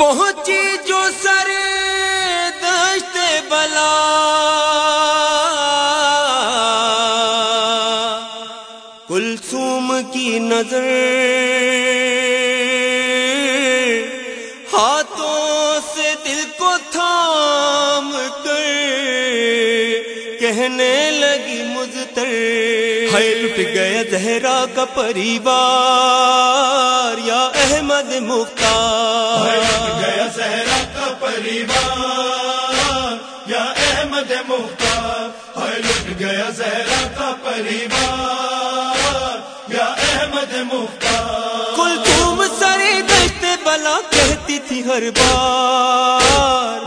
پہنچی جو سر دشت بلا۔ کلسوم کی نظر ہاتھوں سے دل کو تھام کر کہنے لگی مزتر ہے لٹ گیا زہرا کا پریوار یا احمد مختار۔ گیا صحرا کا پریوار یا احمد مختار۔ ہے لٹ گیا صحرا کا پریوار یا احمد مختار۔ کل تم سرے دشت بلا کہتی تھی ہر بار۔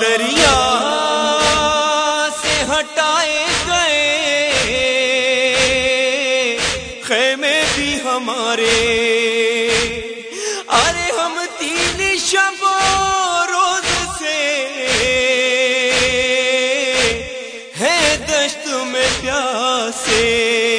دریا سے ہٹائے گئے۔ خیمے بھی ہمارے۔ ارے ہم تین شب روز سے ہیں دشت میں پیاسے۔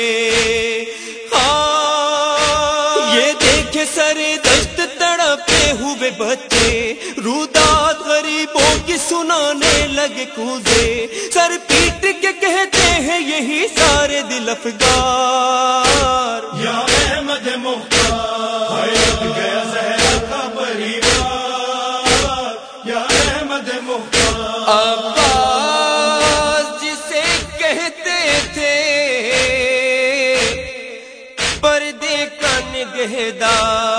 غریبوں کی سنانے لگے کوزے۔ سر پیٹ کے کہتے ہیں یہی سارے دل افگار۔ یا احمد مختار گیا صحرا کا پریوار۔ یا احمد مختار۔ عباس جسے کہتے تھے پردے کا نگہدار۔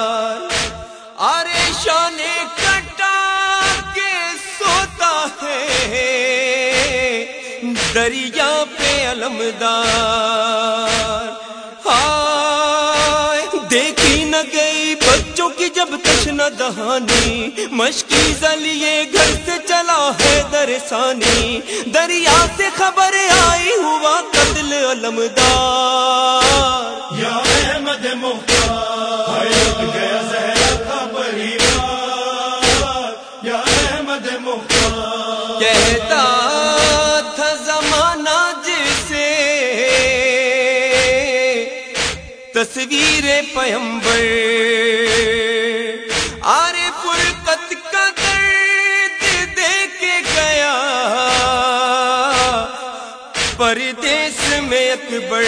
دریا پہ علمدار۔ ہائے، دیکھی نہ گئی بچوں کی جب تشنا دہانی۔ مشکی زلیے گھر سے چلا ہے درسانی دریا سے خبر آئی ہوا قتل علمدار۔ یا احمد مختار تصویر پیمبر آرے فرقت کا درد دے کے گیا۔ پردیس میں اکبر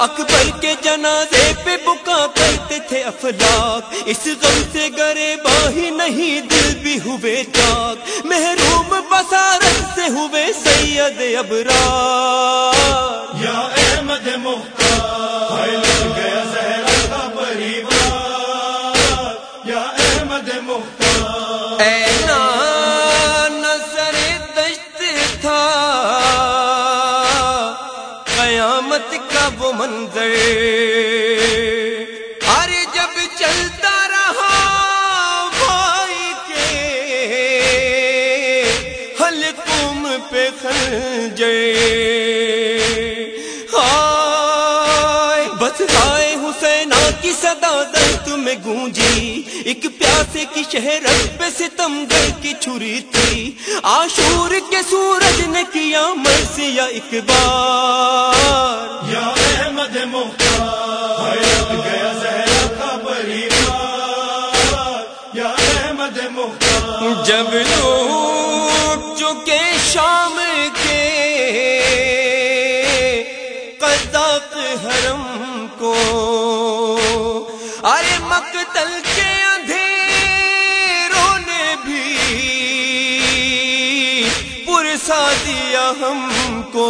اکبر کے جنازے پہ بکا کرتے تھے افلاق اس غم سے گرے باہی نہیں، دل بھی ہوئے چاک محروم بسارت سے ہوئے سید ابرار۔ یا احمد مختار۔ ہے لٹ گیا صحرا کا پریوار۔ یا احمد مختار۔ اینا نظر دشت تھا۔ قیامت کا وہ منظر۔ خنجر ہائے بس ہائے حسینا کی صدا دست میں گونجی۔ ایک پیاسے کی شہرت پہ ستم گر کی چھری تھی۔ آشور کے سورج نے کیا مرثیہ ایک بار یا احمد مختار گیا صحرا کا پریوار۔ یا احمد مختار۔ جب پرسا دیا ہم کو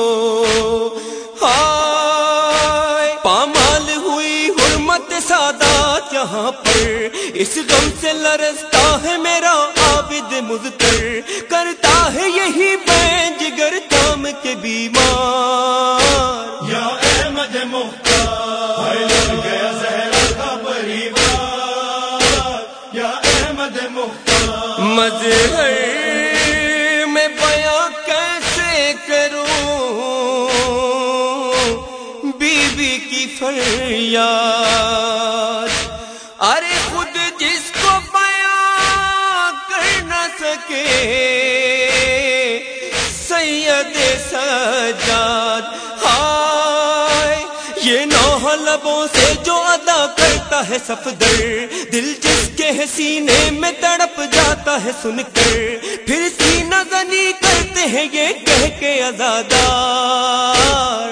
ہائے پامال ہوئی حرمت سادات یہاں پر اس غم سے لرزتا ہے میرا عابد مزتر کرتا ہے یہی بین جگر کام کے بیمار یا احمد مختار گیا صحرا کا پریوار یا احمد مختار مظہر فریاد۔ ارے خود جس کو بیاں کر نہ سکے، سید سجاد۔ ہائے، یہ نوح لبوں سے جو ادا کرتا ہے سفدر دل جس کے سینے میں تڑپ جاتا ہے سن کر۔ پھر سینہ زنی کرتے ہیں یہ کہہ کے آزادار